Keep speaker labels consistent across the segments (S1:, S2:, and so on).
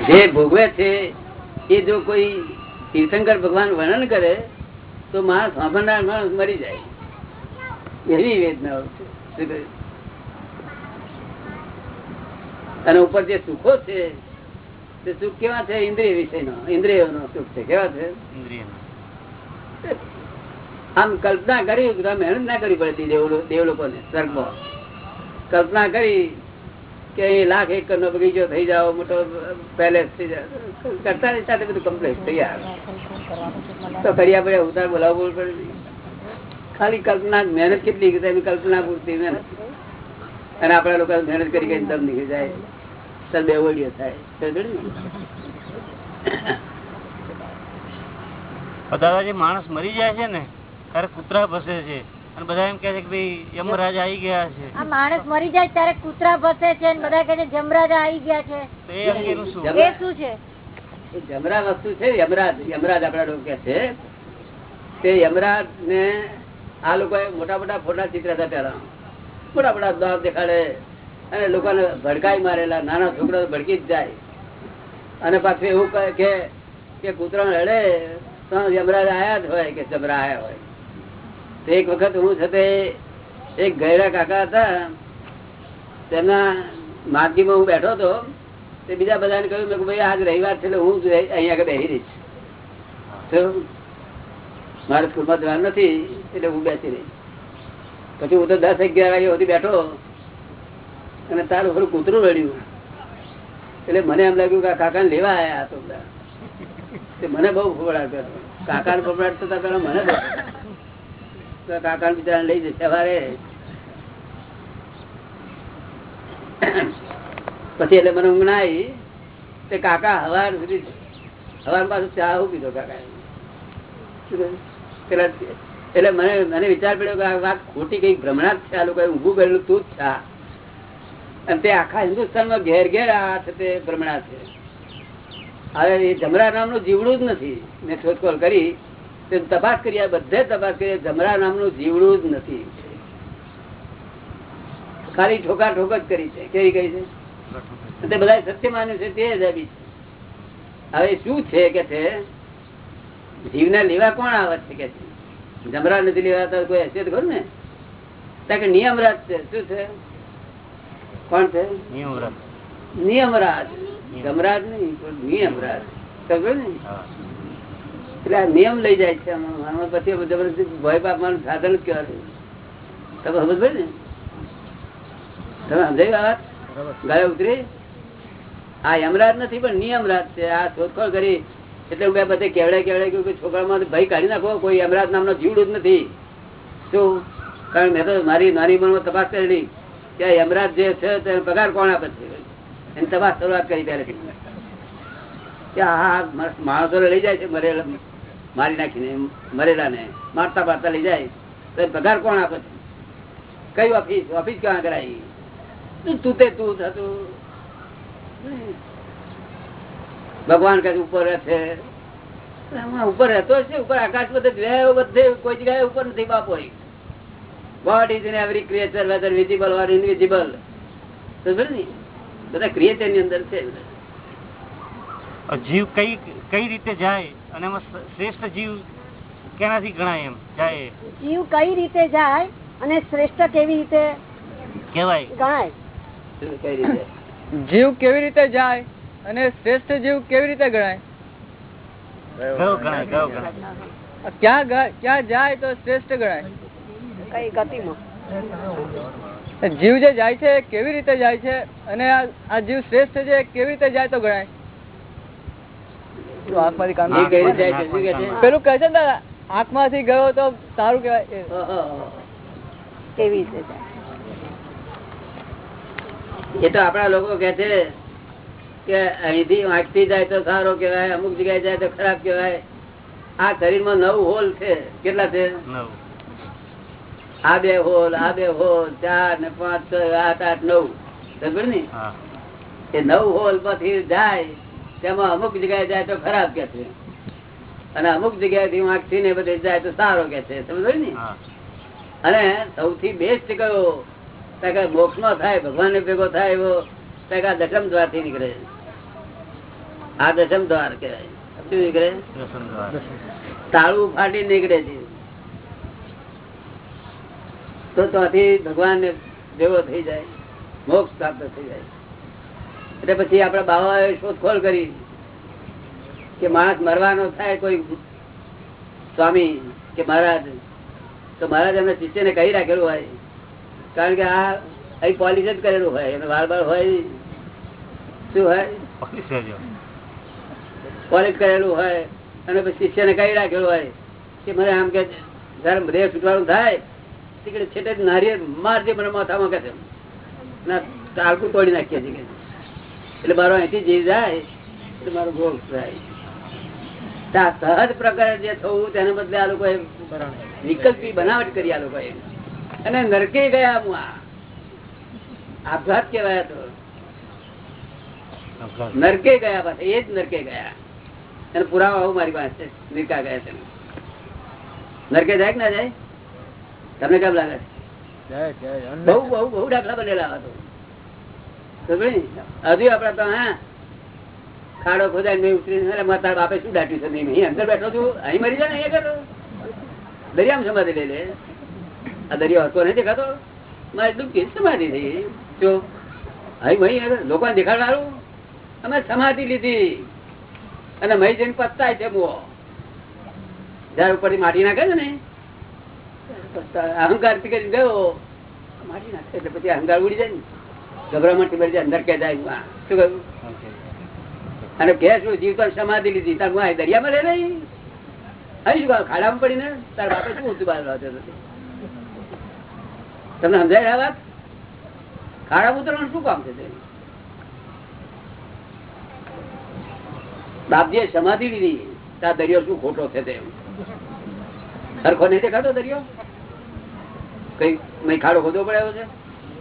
S1: જે ભોગવે છે એ જો કોઈ તીર્થંકર ભગવાન વર્ણન કરે તો માણસ સાંભળનાર માણસ મરી જાય. એવી કહ્યું? અને ઉપર જે સુખો છે તે સુખ કેવા છે? ઇન્દ્રિય વિષયનો ઇન્દ્રિયોનો સુખ છે. કેવા છે? આમ કલ્પના કરી તમે મહેનત ના કરવી પડતી દેવ લોકોને સ્વર્ગમાં. કલ્પના કરી કે અહીં લાખ એકર નો બગીચો થઈ જાવ મોટો પેલેસ થઈ જાય કરતા સાથે બધું કમ્પ્લીટ તૈયાર તો કર્યા પડે ઉતાર બોલાવવું પડે ખાલી કલ્પના, મહેનત કેટલી એની કલ્પના પૂરતી મહેનત. અને આપડા લોકો મહેનત કરી કરીને દમ નીકળી જાય. ચાલ બે ઓડિયો થાય?
S2: દાદાજી, માણસ મરી જાય છે ને, ત્યારે કૂતરા ફસે છે. અને બધા એમ કે છે કે ભાઈ યમરાજ આવી ગયા છે.
S3: આ માણસ મરી જાય ત્યારે કૂતરા ફસે છે અને બધા કહે છે જમરાજા આવી ગયા છે.
S2: એ અંગેનું શું?
S3: એ શું છે?
S1: જમરા વસ્તુ છે યમરાજ યમરાજ આપડા લોકો કે છે તે યમરાજ ને આ લોકો મોટા મોટા ફોટા ચિત્ર હતા પેલા મોટા મોટા દાંત દેખાડે અને લોકોને ભડકાઈ મારેલા નાના છોકરા ભડકી જ જાય. અને પાછું એવું કહે કે કે કૂતરા રડે તો યમરાજ આયા જ હોય કે જમરા આયા હોય. તો એક વખત હું છતે એક ગયડા કાકા હતા, તેમના માર્ગીમાં હું બેઠો હતો, તે બીજા બધાને કહ્યું મેં ભાઈ આજ રવિવાર છે એટલે હું અહીંયા આગળ બેસી રહીશ. તો મારે સ્કૂલમાં જવાનું નથી, એટલે હું બેસી રહી પછી હું તો દસ અગિયાર વાગ્યા સુધી બેઠો અને તારું ખરું કૂતરું રડ્યું. એટલે મને એમ લાગ્યું કે કાકાને લેવા આવ્યા તો બધા. મને બહુ ફોબડાટ કાકાને ફોબડાટ હતા, પેલા મને બહુ તો કાકાને બિચારાને લઈ જશે સવારે. પછી એટલે મને ઊંઘ ના આવી તે કાકા હવાર સુધી હવાર પાછું ચા હું પીધો કાકા એટલે મને મને વિચાર પડ્યો કે આ વાત ખોટી કઈ ભ્રમણા જ છે. આ લોકો ઊંઘું કરેલું તું જ છે અને તે આખા હિન્દુસ્તાનમાં ઘેર ઘેર આ છે તે ભ્રમણા છે. હવે એ જમરા નામનું જીવડું જ નથી. મેં શોધખોળ કરી. તપાસ કરી બધે તપાસ કરી જમરા નામનું જીવડું જ નથી. ખાલી ઠોકા ઠોક જ કરી છે. કેવી કરી છે? તે બધા સત્ય માન્યું છે તે જ આવી છે. હવે શું છે કે છે? જીવને લેવા કોણ આવે છે કે છે? જમરા નથી લેવાતા કોઈ હશે તો ખરું ને? કારણ કે નિયમરાજ છે. શું છે? કોણ છે?
S2: નિયમરાજ
S1: નિયમરાજ જમરાજ નહીં નિયમરાજ ખબર ને. એટલે આ નિયમ લઈ જાય છે આમાં. પછી જબરજસ્તી ભય પાપવાનું સાધન જ કહેવાય તમે સમજ ભાઈ ને? તમે સમજાયું આ વાત? ગાય ઉતરી? આ યમરાજ નથી પણ નિયમરાજ છે. આ શોધખોળ કરી. એટલે હું બધે કેવડે કેવડે કહ્યું કે છોકરામાં ભય કાઢી નાખો. કોઈ યમરાજ નામનો જીવડું જ નથી. શું? કારણ મેં તો મારી નાની ઉંમરમાં તપાસ કરેલી. કે યમરાજ જે છે તેનો પગાર કોણ આપે છે? એની તપાસ શરૂઆત કરી ત્યારે કે આ માણસો લઈ જાય છે મરેલા. મારી નાખીને મરેલા ને મારતા મારતા લઈ જાય. તો પગાર કોણ આપે છે? કઈ ઓફિસ ઓફિસ ક્યાં કરાવી તું તું તે થતું. ભગવાન કઈ ઉપર છે ઉપર રહેતો છે, ઉપર આકાશ બધે બધે કોઈ જગ્યાએ ઉપર નથી બાપો what is in every creature whether visible or invisible બધા ક્રિએચરની અંદર છે
S2: જીવ કઈ કઈ રીતે જાય અને એમાં શ્રેષ્ઠ જીવ કેનાથી ગણાય એમ? જાય
S3: જીવ કઈ રીતે જાય અને શ્રેષ્ઠ કેવી રીતે
S2: કહેવાય.
S3: ગણાય?
S4: જીવ કેવી રીતે જાય અને શ્રેષ્ઠ જીવ કેવી રીતે ગણાય?
S2: કયો ગણાય કયો
S4: જાય તો શ્રેષ્ઠ ગણાય?
S3: કઈ ગતિમાં?
S4: જીવ જે જાય છે કેવી રીતે જાય છે અને આ આ જીવ શ્રેષ્ઠ છે કેવી રીતે જાય તો ગણાય તો આંખમાંથી કામ
S1: એ કઈ રીતે જાય છે? શું કહે છે?
S4: પેલું કહે છે ને આંખમાંથી ગયો તો સારું
S1: કેવાય
S3: કેવી રીતે
S1: એ તો આપડા લોકો કે છે કે અહીંથી વાંચતી જાય તો સારો કેવાય અમુક જગ્યાએ જાય તો ખરાબ કેવાય આ શરીરમાં નવ હોલ છે. કેટલા છે? આ બે હોલ આ બે હોલ ચાર ને પાંચ છ આઠ આઠ નવ. સમજ ને? એ નવ હોલ પછી જાય તેમાં અમુક જગ્યાએ જાય તો ખરાબ કે છે. અને અમુક જગ્યાએથી વાંચતી ને બધે જાય તો સારો કે છે. સમજો ને? અને સૌથી બેસ્ટ કયો? મોક્ષ નો થાય ભગવાન ભેગો થાય એવો દશમ દ્વારથી નીકળે. આ દશમ દ્વાર કહેવાય. શું નીકળે? તાળું ફાટી નીકળે છે. તો ત્યાંથી ભગવાન ભેગો થઈ જાય. મોક્ષ પ્રાપ્ત થઈ જાય. એટલે પછી આપડા બાવા શોધખોળ કરી કે માણસ મરવાનો થાય કોઈ સ્વામી કે મહારાજ તો મહારાજ એમના શિષ્યને કહી રાખેલું હોય. કારણ કે આ અહીં પોલિશ જ કરેલું હોય. એને વાર વાર હોય શું હોય? કોલેજ કરેલું હોય. અને પછી શિષ્ય ને કહી રાખેલું હોય કે મને આમ કે જયારે દેહ છૂટવાનું થાય તીકડે છેટે નારિયેળ મારજે મને માથામાં કે છે. ના ટાળકું તોડી નાખીએ છીએ. એટલે મારો અહીંથી જીવ જાય એટલે મારો ગોળ થાય. સહજ પ્રકાર જે થવું તેના બદલે આ લોકોએ વિકલ્પી બનાવટ કરી આ લોકોએ. અને નરકે ગયા હું આ. આપઘાત કેવાય તો. નરકે ગયા પાછા એ જ નરકે ગયા. અને પુરાવા આવું મારી પાસે છે. ગયા છે. નરકે જાય કે ના જાય? તમને કેમ લાગે? બહુ બહુ બહુ દાખલા બનેલા હતો? હજુ આપડે તો, હા, ખાડો ખોદાય ઉતરી અરે બાપે શું દાટ્યું છે? નહીં અંદર બેઠો છું. અહીં મરી જાય અહીંયા કરો દરિયામાં સમાધિ લઈ લે. આ દરિયો હતો નહીં દેખાતો. મારે ડૂબકી સમાધિ થઈ. જો, અહીં મહી લોકોને દેખાડવાનું અમે સમાધિ લીધી. અને મહી જઈને પસ્તાય છે બો જયારે ઉપરથી માટી નાખે છે ને. અહંકારથી ગયો. માટી નાખે એટલે પછી અહંકાર ઉડી જાય ને. ગભરામણથી અંદર કે જાય શું કહ્યું? અને કે શું જીવતો સમાધિ લીધી, તાર હું દરિયામાં રહે નહીં? અહીં શું? ખાડામાં પડીને? તાર બાપે શું ઊંચું બહાર તમને સમજાય આ વાત? ખાડામાં ઉતરવાનું શું કામ છે? બાપજીએ સમાધિ લીધી તાર દરિયો શું ખોટો છે તે? સરખો નહીં દેખાતો દરિયો? કઈ ખાડો ખોદવો પડ્યો છે?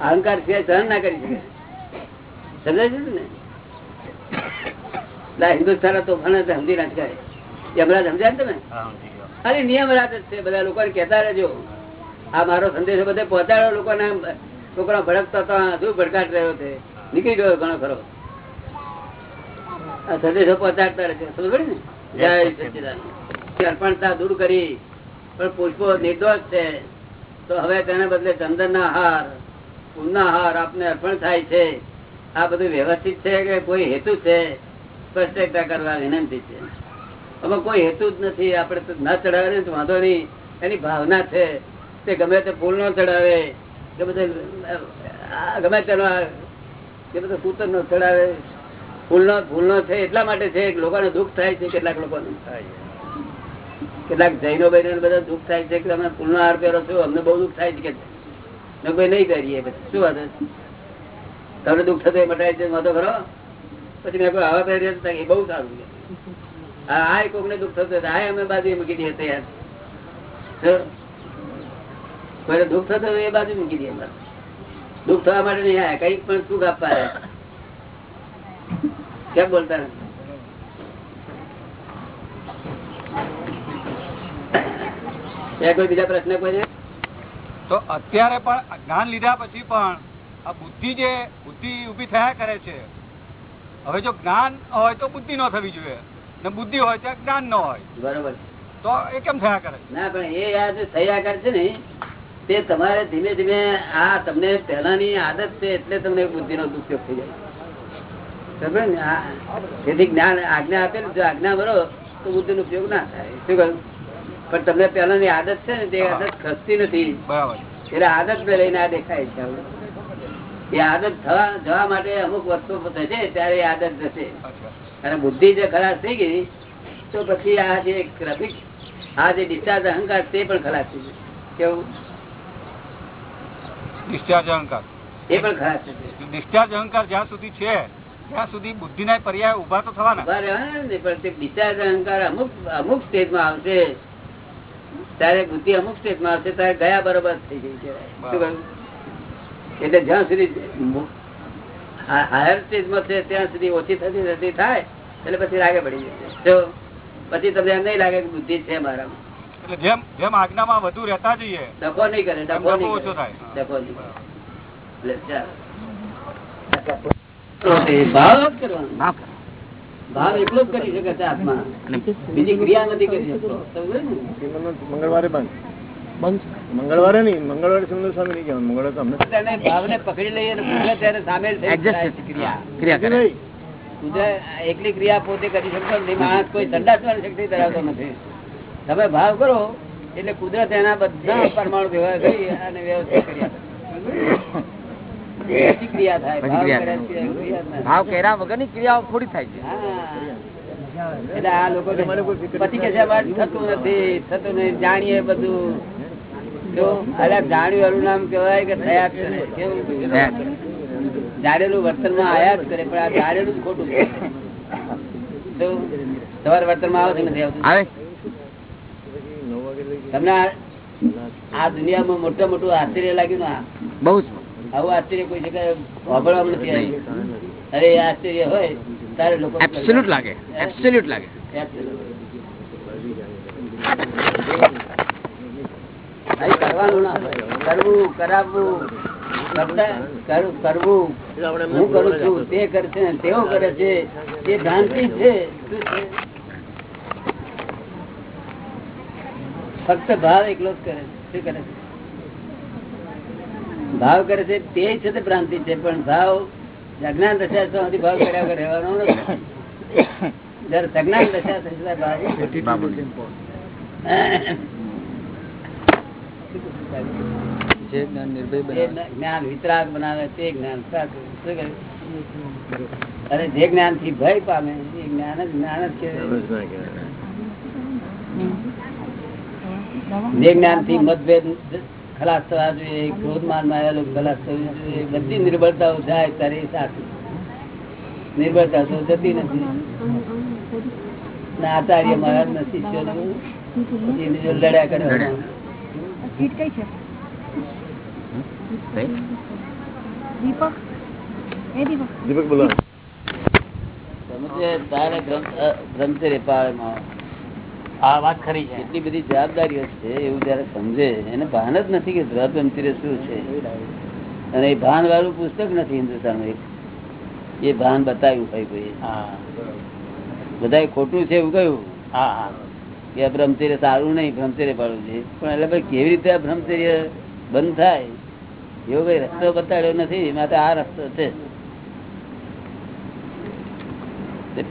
S1: અહંકાર સિવાય સહન ના કરી શકે. સમજાય છે ને હિન્દુસ્તાન તોફાન સમજી ના શકાય. યમરાજ સમજ્યા ને તમે. ખાલી નિયમ રાત જ છે બધા લોકો કહેતા રહેજો. આ મારો સંદેશો બધે પહોંચાડો લોકોને છોકરા ભડકતો હતો શું ભડકાટ રહ્યો છે. નીકળી ગયો ઘણો ખરો. આ સંદેશો પહોંચાડતા રહેજો. સમજ ને? જય સચિદાન અર્પણતા દૂર કરી પણ પુષ્પો નિર્દોષ છે. તો હવે તેને બદલે ચંદનના હાર ફૂલના હાર આપને અર્પણ થાય છે. આ બધું વ્યવસ્થિત છે કે કોઈ હેતુ છે? સ્પષ્ટતા કરવા વિનંતી છે. અમે કોઈ હેતુ જ નથી. આપણે તો ના ચડાવે તો વાંધો નહીં. એની ભાવના છે તે ગમે તે ફૂલ ન ચડાવે ગમે તે ગમે તેનો કે બધો કૂતર નો ચડાવે ફૂલનો ફૂલનો છે એટલા માટે છે લોકોને દુઃખ થાય છે કેટલાક લોકોને. કેટલાક જૈનો બહેનો બધા દુઃખ થાય છે કે તમે ફૂલનો હાર પહેરો છો. અમને બહુ દુઃખ થાય છે કે મેં કોઈ નહીં કરીએ પછી શું વાત? તમને દુઃખ થતું એ મટાય છે વાંધો ખરો પછી મેં કોઈ આવા પહેરીએ તો એ બહુ સારું છે આ એ કોકને દુઃખ થતું હા અમે બાજુ મૂકી દઈએ તૈયાર જો. દુઃખ થતું એ બાજુ મૂકી દઈએ. દુઃખ થવા માટે નહીં આયા, કંઈક પણ સુખ આપવા. કેમ બોલતા નથી કોઈ બીજા પ્રશ્ન કોઈ?
S5: તો અત્યારે પણ જ્ઞાન લીધા પછી પણ આ બુદ્ધિ જે બુદ્ધિ ઊભી થયા કરે છે હવે જો જ્ઞાન હોય તો બુદ્ધિ ન થવી જોઈએ. ને બુદ્ધિ હોય તો જ્ઞાન ન હોય.
S1: બરોબર.
S5: તો એ કેમ થયા કરે
S1: ના પણ એ યાદ થયા કરે છે ને તે તમારે ધીમે ધીમે આ તમને પહેલાની આદત છે એટલે તમને બુદ્ધિ નો દુરુપયોગ થઈ જાય. ને? આ તેથી જ્ઞાન આજ્ઞા આપેલું જો આજ્ઞા ભરો તો બુદ્ધિ નો ઉપયોગ ના થાય. શું કહ્યું? પણ તમને પહેલાની આદત છે ને તે આદત ખસતી નથી. એટલે આદત ને લઈને આ દેખાય છે એ આદત થવા જવા માટે અમુક વસ્તુ થશે ત્યારે આદત જશે અને બુદ્ધિ જે ખલાસ થઈ ગઈ તો પછી આ જે ગ્રાફિક આ જે ડિસ્ચાર્જ અહંકાર તે પણ ખલાસ થઈ ગયું. કેવું?
S5: ડિસ્ચાર્જ અહંકાર.
S1: એ પણ ખલાસ થઈ
S5: ડિસ્ચાર્જ અહંકાર જ્યાં સુધી છે ત્યાં સુધી બુદ્ધિના પર્યાય ઊભા તો થવાના.
S1: પણ તે ડિસ્ચાર્જ અહંકાર અમુક અમુક સ્ટેજમાં આવશે ત્યારે બુદ્ધિ અમુક સ્ટેજમાં આવશે ત્યારે ગયા બરોબર થઈ ગઈ એટલે જ્યાં સુધી હાયર સ્ટેજમાં છે ત્યાં સુધી ઓછી થતી થતી થાય એટલે પછી રાગે પડી જશે. તો પછી તમને એમ નહીં લાગે કે બુદ્ધિ છે મારામાં.
S5: એટલે જેમ જેમ આજ્ઞામાં વધુ રહેતા જઈએ
S1: ડખો નહીં કરે ડખો નહીં
S5: ઓછો થાય.
S1: ડખો નહીં એટલે ચાલો. એ ભાવ કરવાનો. ભાવ એકલો જ કરી શકે છે આત્મા. બીજી ક્રિયા નથી કરી શકતો.
S6: મંગળવારે બંધ. મંગળવારે નહીં મંગળવારે સુંદર સ્વામી નહીં કહેવાનું. મંગળવારે
S1: તમને ભાવને પકડી લઈએ અને પૂરે ત્યારે સામેલ થઈ જાય છે ક્રિયા.
S6: નહીં.
S1: કુદરત એકલી ક્રિયા પોતે કરી શકતો નથી. માણસ કોઈ સંડાસવાની શક્તિ ધરાવતો નથી. તમે ભાવ કરો એટલે કુદરત એના બધા પરમાણુ ભેગા કરી અને વ્યવસ્થિત કરી આપે. ભાવ કર્યા વગર ના
S7: ક્રિયાઓ થોડી થાય છે.
S1: એટલે આ લોકો પછી કે થતું નથી થતું નથી. જાણીએ બધું. જાણ્યું એનું નામ કહેવાય કે થયા કરે. કેવું
S7: થયા જ
S1: વર્તનમાં આયા જ કરે પણ આ જાણેલું જ ખોટું છે. વર્તનમાં આવે નથી આવતું? તમને આ- આ દુનિયામાં મોટા મોટું આશ્ચર્ય લાગ્યું ને
S7: બહુ જ.
S1: આવું આશ્ચર્ય કોઈ જગ્યાએ નથી આવ્યું અરે આશ્ચર્ય હોય તારે લોકો
S7: એબ્સોલ્યુટ લાગે એબ્સોલ્યુટ લાગે.
S1: કરવાનું ના કરવું કરાવવું. કરવું. હું કરું છું તે કરશે તેઓ કરે છે. તે ભ્રાંતિ છે? ફક્ત ભાવ એકલો જ કરે છે. શું કરે છે? ભાવ કરે છે તે છે તે ભ્રાંતિ છે પણ ભાવ અજ્ઞાન દશા સુધી ભાવ કર્યા વગર રહેવાનો નથી. દશા ભાવ
S4: જ્ઞાન
S1: વિતરાગ બનાવે તે જ્ઞાન? અરે જે જ્ઞાનથી ભય પામે એ જ્ઞાન જ જ્ઞાન જ છે જે જ્ઞાનથી મતભેદ ખલાસ થવા જોઈએ ક્રોધ માનમાં આવેલો ખલાસ થવું જોઈએ બધી નિર્બળતાઓ જાય ત્યારે સાચું. નિર્બળતા તો જતી નથી. ના આચાર્ય મહારાજ ના શિષ્યો લડ્યા કરે.
S6: દીપક? દીપક.
S1: બોલો. તારે બ્રહ્મચર્ય પાળમાં
S2: આ વાત ખરી છે.
S1: એટલી બધી જવાબદારીઓ છે એવું જયારે સમજે એને ભાન જ નથી કે બ્રહ્મચર્ય શું છે. અને એ ભાન વાળું પુસ્તક નથી હિન્દુસ્તાન એક. એ ભાન બતાવ્યું ભાઈ ભાઈ બધા ખોટું છે એવું કહ્યું. કે બ્રહ્મચર્ય સારું નહીં બ્રહ્મચર્ય પાડવું છે. પણ એટલે ભાઈ કેવી રીતે આ બ્રહ્મચર્ય બંધ થાય? એવો કઈ રસ્તો બતાડ્યો નથી માટે આ રસ્તો છે.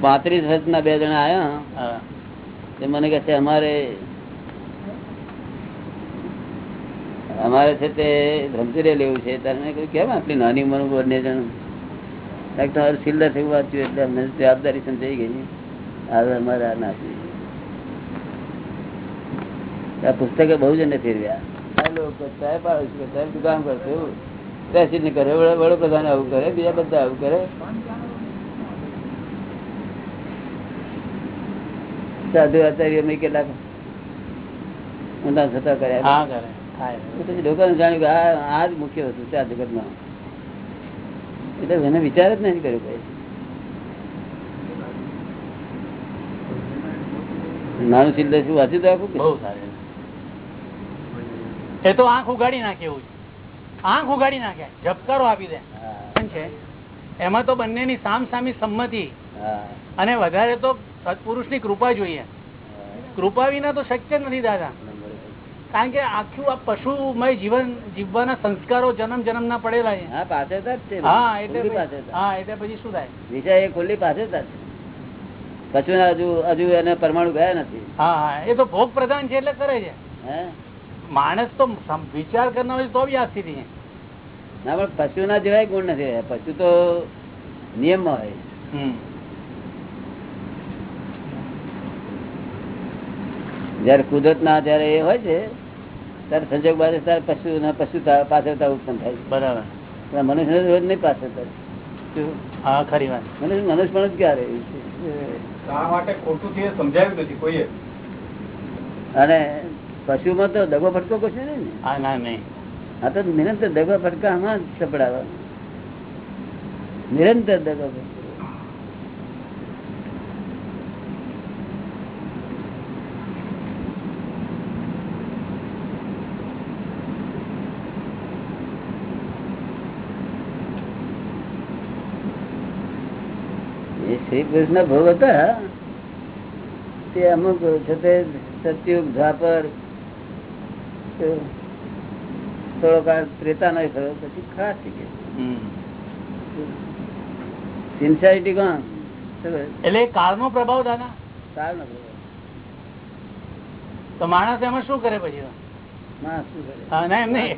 S1: પાંત્રીસ વર્ષના બે જણા આવ્યા મને કહે છે, અમારે અમારે છે તે ધ્રમચર્ય લેવું છે. ત્યારે મેં કહ્યું કેમ આટલી નાની ઉંમર બંને જણ તમારું સિલ્લર થયું વાંચ્યું એટલે અમને જવાબદારી સમજાઈ ગઈ. હવે અમારે આ નાખી આ પુસ્તકે બહુ જણને ફેરવ્યા. સાહેબ આવે છે, સાહેબ કામ એવું. પ્રેસિડન્ટ કરે વડાપ્રધાન આવું કરે, બીજા બધા આવું કરે. સાધુ આચાર્ય અમે કેટલાક ઊંધા થતા કર્યા. પછી લોકોને જાણ્યું કે આ આ જ મુખ્ય વસ્તુ આ જગતમાં. એટલે એને વિચાર જ નથી કર્યો કઈ. નાનું સિદ્ધ શું વાંચ્યું તો આખું?
S2: બહુ સારી. એ તો આંખ ઉગાડી નાખે એવું આંખ ઉગાડી નાખે. ઝબકારો આપી દે. છે. એમાં તો બંનેની સામ સામી સંમતિ અને વધારે તો સત્પુરુષની કૃપા જોઈએ. કૃપા વિના તો શક્ય નથી દાદા. કારણ કે આખું આ પશુમય જીવન જીવવાના સંસ્કારો જન્મ જન્મ ના પડેલા છે.
S1: હા પાછળતા
S2: હા એટલે પછી- હા એટલે પછી શું થાય?
S1: વિષય એ ખુલ્લી પાસે જ કશું હજુ હજુ એને પરમાણુ ગયા નથી.
S2: હા હા એ તો ભોગ પ્રધાન છે એટલે કરે છે.
S1: હે?
S2: માણસ તો વિચાર કરનાર હોય તો બી આ સ્થિતિ છે.
S1: ના પણ પશુ ના જેવાય ગુણ નથી. પશુ તો નિયમમાં હોય. જયારે કુદરત ના જયારે એ હોય છે ત્યારે સંજોગ બાદ ત્યારે પશુ ના પશુ પાછળતા ઉત્પન્ન થાય
S2: બરાબર.
S1: મનુષ્ય રોજ નહીં પાછળતા
S2: હા ખરી વાત.
S1: મનુષ્ય મનુષ્ય પણ જ ક્યારે
S5: આ માટે ખોટું છે એ નથી કોઈએ?
S1: અને પશુમાં તો દગો ફટકો કશું નહીં ને?
S2: હા ના નહીં.
S1: આ તો નિરંતર દગો ફટકા આમાં જ સપડાવવાનો નિરંતર દગો ફટકો એ શ્રી પુરુષ ભોગ હતા તે અમુક છે તે સત્યુગ તો થોડો કાળ ત્રેતા નો થયો પછી ખાસ થઈ ગયો
S2: હમ.
S1: સિન્સિયરિટી કોણ?
S2: એટલે એ કાળનો પ્રભાવ દાદા
S1: સારું પ્રભાવ.
S2: તો માણસ એમાં શું કરે પછી?
S1: માણસ શું કરે?
S2: હા ના એમ નહીં.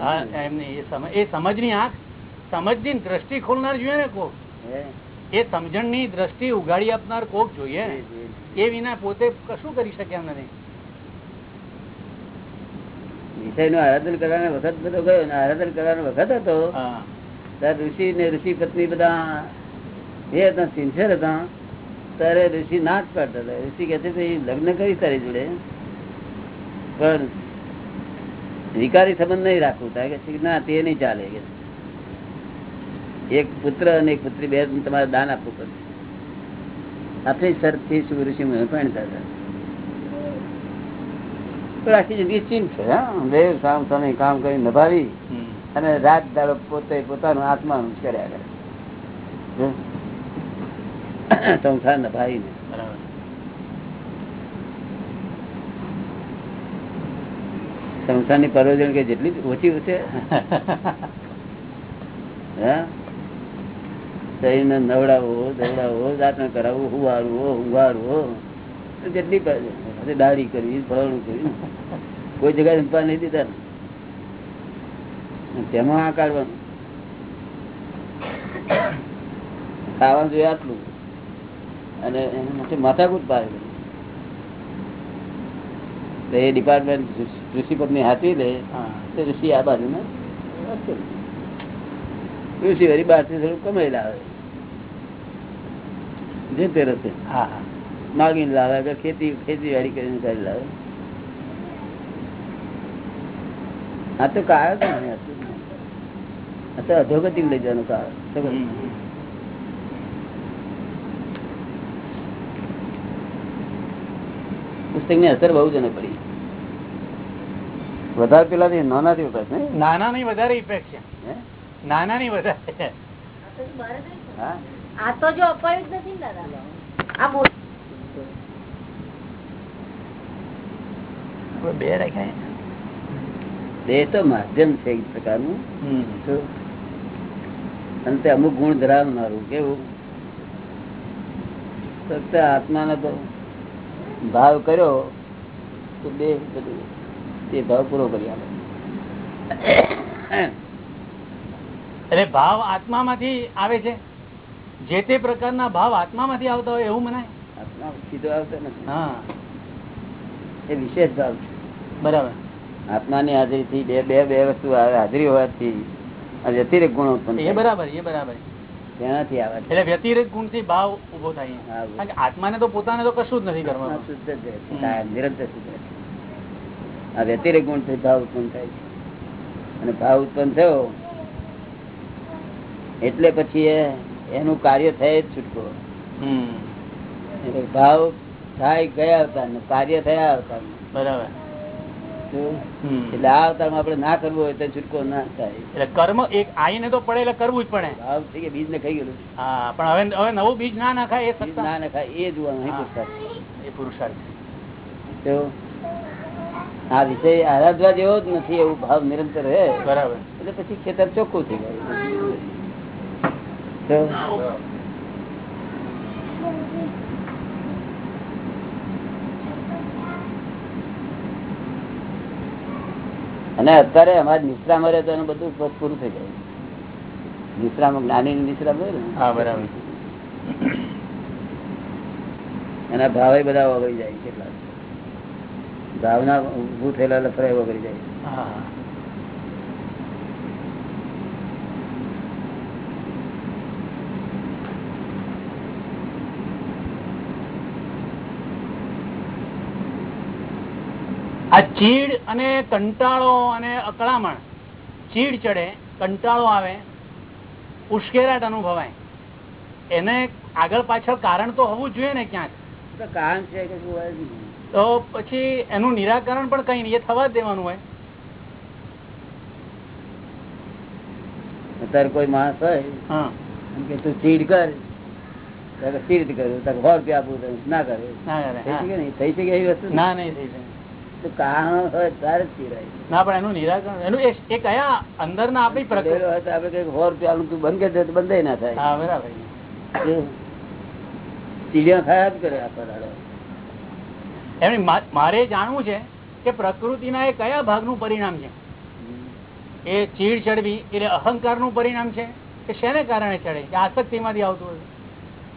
S2: હા એમ નહીં. એ સમજની આંખ સમજની દ્રષ્ટિ ખોલનાર જોઈએ ને કોઈ
S1: હે?
S2: એ સમજણની દ્રષ્ટિ ઉગાડી આપનાર કોક જોઈએ એ વિના પોતે કશું કરી શક્યા નથી
S1: વિષયનું આરાધન કરવાનો વખત બધો ગયો ને આરાધન કરવાનો વખત હતો. ત્યારે ઋષિ ને ઋષિ પત્ની બધા એ હતા સિન્સિયર હતા. ત્યારે ઋષિ ના જ પાડતા હતા. ઋષિ કે છે લગ્ન કરી તારી જોડે. પણ વિકારી સંબંધ નહીં રાખવું. તારે કે ના તે નહીં ચાલે. કે એક પુત્ર અને એક પુત્રી બે તમારે દાન આપવું પડશે આટલી શરતથી શું ઋષિ પરણતા હતા આખી જિંદગી છે હા. દેવ સામ સામે કામ કરી નભાવી અને રાત દાડો પોતે પોતાનું આત્માનું કર્યા કરે. સંસાર નભાવી ને
S2: બરાબર.
S1: પરોજન કે જેટલી ઓછી હશે. હા. શરીરને નવડાવવો દવડાવવો દાંતણ કરાવવું હુવાડવો ઊંઘાડવો જેટલી. દાઢી કરવી ફળવું કરવી. કોઈ જગ્યાએ સંપાદ નહીં દીધા તેમાં આ કાઢવાનું. ખાવાનું જોઈએ આટલું. અને એના માથાકૂટ પાડે. એ ડિપાર્ટમેન્ટ ઋષિ પત્ની હાથી લે. ઋષિ આ બાજુ ઋષિ વળી બહારથી થોડું કમાઈ લાવે જે તે રસ્તે.
S2: હા હા.
S1: માગીને લાવે કે ખેતી ખેતીવાડી કરીને કરી લાવે. આ તો કાળ નહીં આ તો. અધોગતિ લઈ જવાનો કાળ. પુસ્તકની અસર બહુ જને પડી. વધારે પેલા નાના થી વધારે
S2: નાના નહીં વધારે ઇફેક્ટ છે.
S1: હે?
S2: નાના ની
S1: બધા
S3: આ તો જો અપાયું જ નથી દાદા. આ બોલ
S2: બે રાખ્યા
S1: દેહ તો માધ્યમ છે એક પ્રકારનું. અને તે અમુક ગુણ ધરાવનારું કેવું? ફક્ત આત્માનો તો ભાવ કર્યો તો દેહ બધું તે ભાવ પૂરો કરી આપે.
S2: એટલે ભાવ આત્મામાંથી આવે છે? જે તે પ્રકારના ભાવ આત્મામાંથી આવતા હોય એવું મનાય?
S1: આત્મા સીધો આવતો નથી.
S2: હા.
S1: એ વિશેષ ભાવ છે.
S2: બરાબર.
S1: આત્માની હાજરીથી બે બે બે વસ્તુ આવે હાજરી હોવાથી વ્યતિરેક ગુણ ઉત્પન્ન
S2: એ બરાબર એ બરાબર.
S1: તેનાથી આવે
S2: એટલે વ્યતિરેક ગુણથી ભાવ ઊભો થાય કારણ કે આત્માને તો પોતાને તો કશું જ નથી કરવાનું.
S1: શુદ્ધ જ નિરંતર શુદ્ધ આ વ્યતિરેક ગુણથી ભાવ ઉત્પન્ન થાય છે. અને ભાવ ઉત્પન્ન થયો એટલે પછી એનું કાર્ય થાય જ છૂટકો એટલે ભાવ થાય ગયા અવતાર કાર્ય થયા અવતાર
S2: બરાબર.
S1: એટલે આ ના કરવું હોય તો છૂટકો ના થાય.
S2: એટલે કર્મ એક આઈને તો પડે એટલે કરવું જ પડે.
S1: ભાવ થઈ ગયા બીજ ને ખાઈ ગયેલું.
S2: હા પણ હવે હવે નવું બીજ ના નાખાય એ
S1: ના નાખાય એ જોવાનું અહીં
S2: એ પુરુષાર્થ છે.
S1: આ વિષય આરાધવા જેવો જ નથી એવું ભાવ નિરંતર રહે.
S2: બરાબર.
S1: એટલે પછી ખેતર ચોખ્ખું થઈ ગયું અને અત્યારે અમારે નિશ્રામ રહે તો એનું બધું પૂરું થઈ જાય. નિશ્રામ જ્ઞાની નિશ્રામ રહે ને. એના ભાવે બધા વગડી જાય કેટલા ભાવના ઉભું થયેલા લફરાય વગડી જાય
S2: આ ચીડ અને કંટાળો અને અકળામણ ચીડ ચડે કંટાળો આવે ઉશ્કેરાટ અનુભવાય. એને આગળ પાછળ કારણ તો હોવું જોઈએ ને ક્યાંક.
S1: કારણ છે.
S2: તો પછી એનું નિરાકરણ પણ કઈ નહીં એ થવા દેવાનું હોય.
S1: અત્યારે કોઈ માણસ હોય
S2: હા.
S1: કે તું ચીડ કર. ચીડ કરું તો સો રૂપિયા આપું ના કરે.
S2: ના કરે,
S1: થઈ
S2: હા.
S1: શકે નહીં થઈ શકે એવી વસ્તુ?
S2: ના નહીં થઈ શકે.
S1: કારણ હોય
S2: ના પણ એનું નિરાકરણ એનું એ- કયા અંદર ના આપણી પ્રકૃતિ
S1: ચીડેલો હોય તો આપણે કંઈક સો રૂપિયાનું તું બંધ કરી દે બંધ ના થાય.
S2: હા બરાબર.
S1: ચીડિયા થયા જ કરે આખો
S2: એમની મારે જાણવું છે કે પ્રકૃતિના એ કયા ભાગનું પરિણામ છે? એ ચીડ ચડવી એટલે અહંકારનું પરિણામ છે કે શેને કારણે ચડે? કે આસક્તિમાંથી આવતું હોય?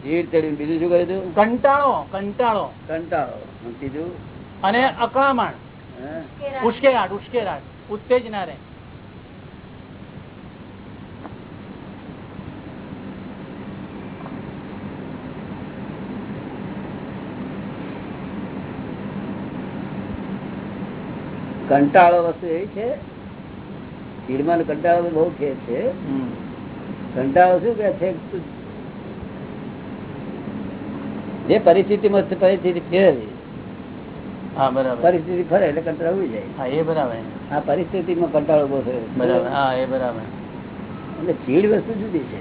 S1: ચીડ ચડીને બીજું શું કહ્યું
S2: કંટાળો કંટાળો.
S1: કંટાળો. ત્રીજું
S2: અને અકળામણ.
S1: હે?
S2: ઉશ્કેરાટ ઉશ્કેરાટ ઉત્તેજના રે
S1: કંટાળો વસ્તુ એવી છે ચીડમાં કંટાળો બહુ ફેર છે. કંટાળો શું કે છે? જે પરિસ્થિતિમાં પરિસ્થિતિ ફેરવી પરિસ્થિતિ ફરે એટલે કંટાળ ઉડી જાય.
S2: હા એ બરાબર.
S1: આ પરિસ્થિતિમાં કંટાળો
S2: બરાબર. હા એ બરાબર.
S1: એટલે ચીડ વસ્તુ જુદી છે.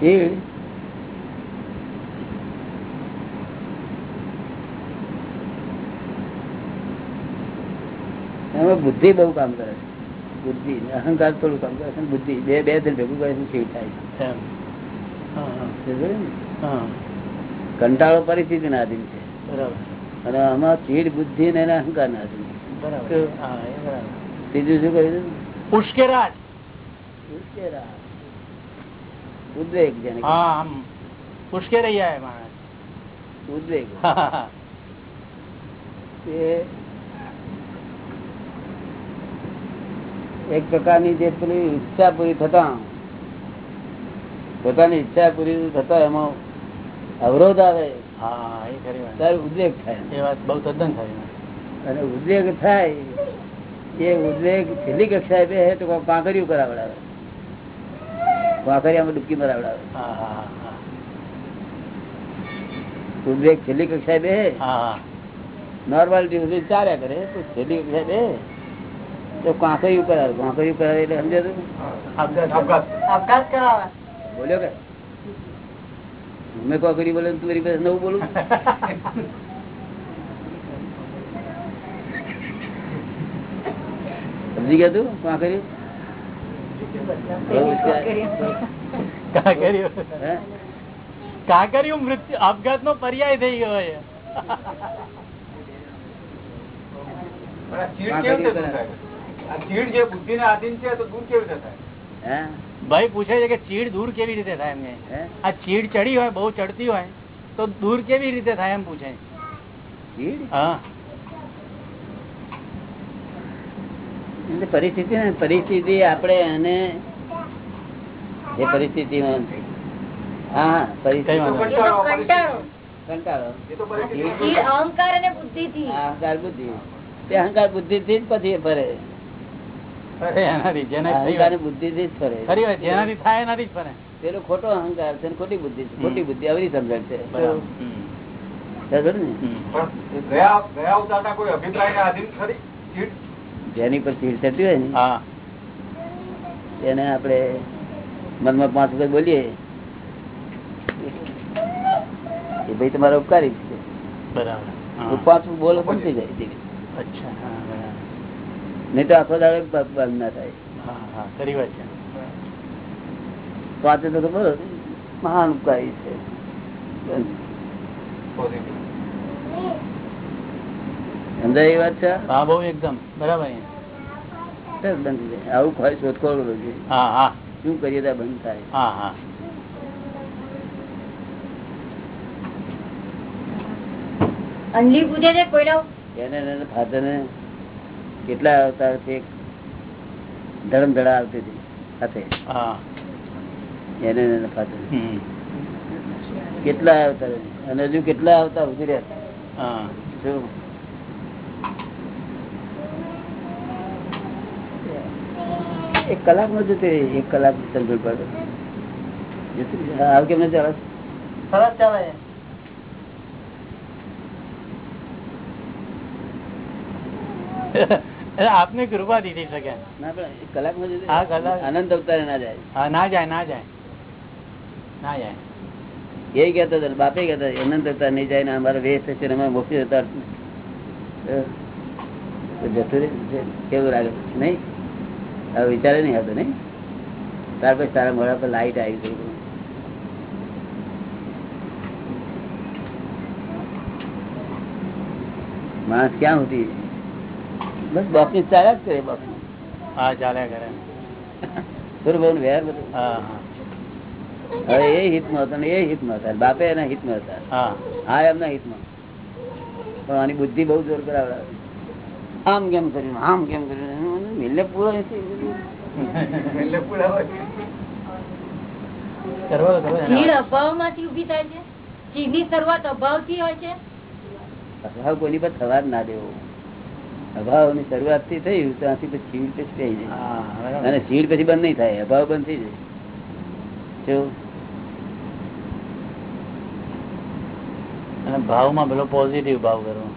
S1: ચીડ એમાં બુદ્ધિ બહુ કામ કરે છે. બુદ્ધિ અહંકાર થોડું કામ કરે છે. બુદ્ધિ બે બે દિન ભેગું કરે છે ચીડ થાય છે. કંટાળો પરિસ્થિતિ ના? આધીન છે.
S2: બરાબર.
S1: અને આમાં ચીડ બુદ્ધિ ને અહંકાર ના છે. ત્રીજું શું કહ્યું ઉશ્કેરા. ઉદ્વેગ જેને
S2: માણસ.
S1: ઉદ્વેગ. એક પ્રકારની જે પેલી ઈચ્છા પૂરી થતા પોતાની ઈચ્છા પૂરી થતા એમાં અવરોધ આવે.
S2: હા એ ખરી વાત.
S1: ત્યારે ઉદ્વેગ થાય.
S2: એ વાત બહુ તદ્દન ખરી
S1: અને ઉદ્વેગ થાય એ ઉદ્વેગ છેલ્લી કક્ષાએ બે તો કાંકરિયું કરાવડાવે કાંકરિયામાં ડૂબકી મરાવડાવે
S2: હા હા હા
S1: ઉદ્વેગ છેલ્લી કક્ષાએ બે નોર્માલિટી સુધી ચાલ્યા કરે તો છેલ્લી કક્ષાએ બે તો કાંકરિયું કરાવે કાંકરિયું કરાવે એટલે સમજે તું બોલ્યો કે? મેં કાંકરિયું બોલે તું મારી પાસે નવું બોલું? સમજી ગયા તું? કા
S2: કર્યું? મૃત્યુ આપઘાત નો પર્યાય થઈ ગયો
S5: ચીડ કેવી રીતે થાય? ચીડ જે આધીન છે તો દૂર કેવી રીતે થાય?
S1: હે?
S2: ભાઈ પૂછે છે કે ચીડ દૂર કેવી રીતે થાય એમને આ ચીડ ચડી હોય બહુ ચડતી હોય તો દૂર કેવી રીતે થાય એમ પૂછે. હા.
S1: પરિસ્થિતિ ને પરિસ્થિતિ આપણે એને જે પરિસ્થિતિ હા હા, પરિસ્થિતિ
S3: એ તો કંટાળો.
S1: કંટાળો.
S5: એ તો પરિસ્થિતિ
S3: અહંકાર બુદ્ધિ થી
S1: અહંકાર બુદ્ધિ. તે અહંકાર બુદ્ધિ થી જ પછી ફરે. ખોટો અહંકાર છે ખોટી બુદ્ધિ છે. ખોટી બુદ્ધિ સમજણ છે. જેની પર ચીડ થતી હોય ને એને આપણે મનમાં પાંચ વખત બોલીએ કે ભાઈ તમારો ઉપકારી છે.
S2: બરાબર.
S1: પાંચ બોલો પણ થઈ જાય
S2: અચ્છા
S1: નહીં તો આખો દાડો બંધ ના થાય.
S2: હા હા ખરી વાત છે.
S1: પાંચે તો બોલો મહાન ઉપકારી છે. બસ.
S5: પોઝિટિવ
S1: સમજાય એ વાત છે?
S2: હા બહુ એકદમ. બરાબર
S1: બંધ થઈ આવું ખાલી શોધખોળ કરવું
S2: હા હા.
S1: શું કરીએ ત્યાં બંધ થાય.
S2: હા હા.
S3: અંજલી પૂછે છે કોઈનો
S1: એને એને ફાધરને કેટલા અવતાર છે? ધરમ ધડા આવતી હતી સાથે. કેટલા અવતાર અને હજુ કેટલા અવતાર ઊભી રહ્યા શું? એક કલાકમાં જતી એક કલાક સમજણ પડે આવું કેમ નથી
S4: આવે ચાલે. Yeah.
S2: એટલે આપની કૃપા દીધી શકે
S1: ના પણ એક કલાકમાં જતી
S2: હા, કલાક.
S1: અનંત અવતારે ના જાય
S2: હા ના જાય ના જાય ના જાય
S1: એ કહેતો હતો બાપે કહેતો હતો, અનંત અવતાર નહીં જાય ને અમારે વેસ્ટ થશે ને અમારે મોક્ષ અવતાર અ, તો જતું રહે છે. કેવું લાગે નહીં હવે વિચારે નહીં આવતો નહીં ત્યાર પછી તારા મોડા પર લાઈટ આવી ગઈ માણસ ક્યાં હોતી બસ બોક્સ ચાલ્યા જ કરે બોક્સ
S2: હા ચાલ્યા કરે.
S1: બરોબર વેર બધું.
S2: હા
S1: હવે એ હિતમાં હતો ને એ હિતમાં હતા. બાપે એના હિતમાં હતા.
S2: હા.
S1: એમના હિતમાં. પણ આની બુદ્ધિ બહુ જોર કરાવે. આમ કેમ કર્યું? આમ કેમ કર્યું? મિલને પૂરો નથી.
S2: કરવો તો કરવો.
S3: ચીડ
S2: એને.
S3: અભાવ થાય છે? ચીડની શરૂઆત અભાવથી હોય છે?
S1: અભાવ કોઈની પર થવા જ ના દેવો. અભાવની શરૂઆતથી થયું ત્યાંથી પછી ચીડ પછી થઈ જાય. અને ચીડ પછી બંધ નહીં થાય અભાવ બંધ થઈ જાય. શું
S2: અને ભાવમાં પેલો પોઝિટિવ ભાવ કરવો.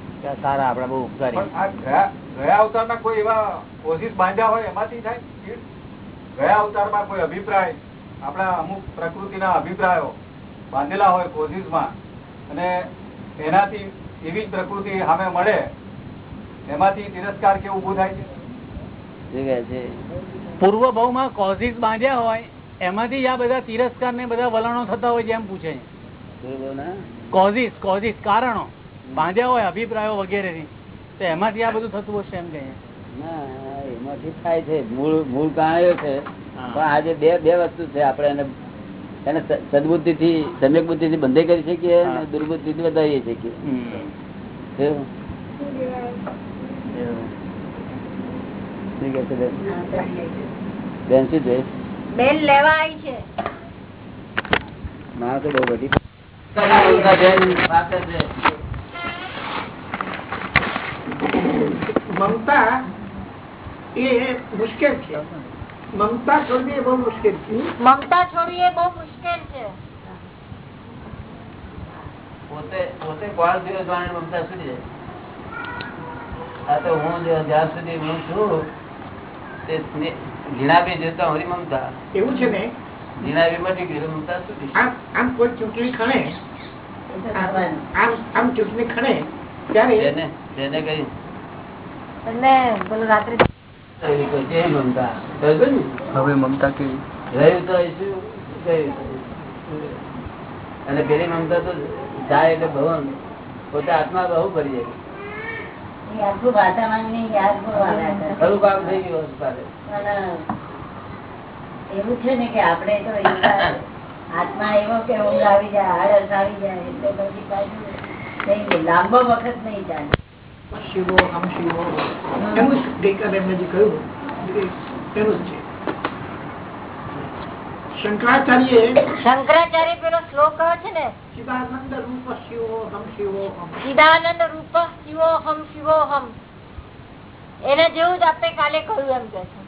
S2: સારા આપડે બહુ ઉપકારી.
S5: ગયા ગયા કોઈ એવા કોશિશ બાંધ્યા હોય એમાંથી થાય? ગયા અવતારમાં કોઈ અભિપ્રાય આપણા અમુક પ્રકૃતિના અભિપ્રાયો બાંધેલા હોય કોશિશમાં અને એનાથી એવી જ પ્રકૃતિ સામે મળે એમાંથી તિરસ્કાર કેવું ઉભું થાય છે?
S2: પૂર્વ ભાવમાં કોઝિસ બાંધ્યા હોય એમાંથી આ બધા તિરસ્કાર ને બધા વલણો થતા હોય છે એમ પૂછે કોઝિસ કોઝિસ કારણો બાંધ્યા હોય અભિપ્રાયો વગેરે તો એમાંથી આ બધું થતું હશે એમ કહીએ
S1: એમાંથી થાય છે. મૂળ મૂળ કારણ છે. પણ આજે બે બે વસ્તુ છે આપણે એને એને સદબુદ્ધિ થી સમ્યક બુદ્ધિ થી બંધ કરી શકીએ. અને દુર્બુદ્ધિ થી વધારી શકીએ. શું?
S2: એવું.
S1: છે બેન? બેન શું છે
S3: બેન લેવા આવી છે
S1: માણસો બહુ બધી
S8: મમતા એ મુશ્કેલ છે મમતા છોડવી એ બહુ મુશ્કેલ છે
S3: મમતા છોડવી એ બહુ મુશ્કેલ છે
S1: પોતે પોતે કોણ દિવસ મમતા સુધી જાય આ તો હું જ જ્યાં સુધી હું છું તે ઘৃણાભી જોતા હરી મમતા
S8: એવું છે ને?
S1: ઘৃણાભી મટી ગયું મમતા સુધી.
S8: આમ આમ કોઈ ચૂંટણી ખણે આમ આમ ચૂંટણી ખણે ત્યારે
S1: તેને કઈ
S3: એટલે રાત્રે
S4: હવે મમતા કેવી
S1: રહ્યું તો. અને પેલી મમતા તો જાય એટલે ભવન પોતે આત્મા બહુ ભરી જાય.
S3: એવું છે ને કે આપડે તો આત્મા એવો કે ઊંઘ આવી જાય આળસ આવી જાય એટલે પછી પાછું લાંબો વખત નહીં ચાલે.
S8: શિવો હમ શિવો. એનું જ ગઈકાલે એમને જે કહ્યું એનું જ છે. શંકરાચાર્ય
S3: શંકરાચાર્ય પેલો શ્લોક છે ને
S8: ચિદાનંદ રૂપ શિવો હમ શિવો હમ.
S3: રૂપ શિવો હમ શિવો હમ. એના જેવું જ આપણે કાલે કહ્યું એમ કે છે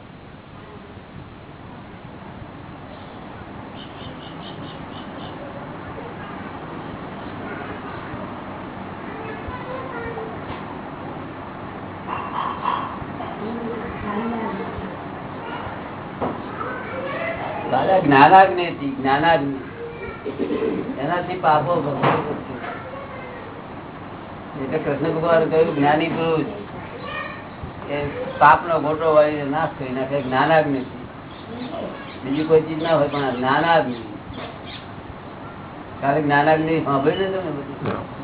S1: દાદા જ્ઞાનાગ્નિ જ્ઞાનાગ્નિ. એનાથી પાપો એટલે કૃષ્ણ ભગવાન કહ્યું, જ્ઞાની પુરુષ એ પાપ નો ખોટો હોય નાશ કરી નાખે જ્ઞાનાગ્નિ બીજી કોઈ ચીજ ના હોય, પણ જ્ઞાનાગ્નિ. કારણ જ્ઞાનાગ્નિ સાંભળી ને તમે બધું?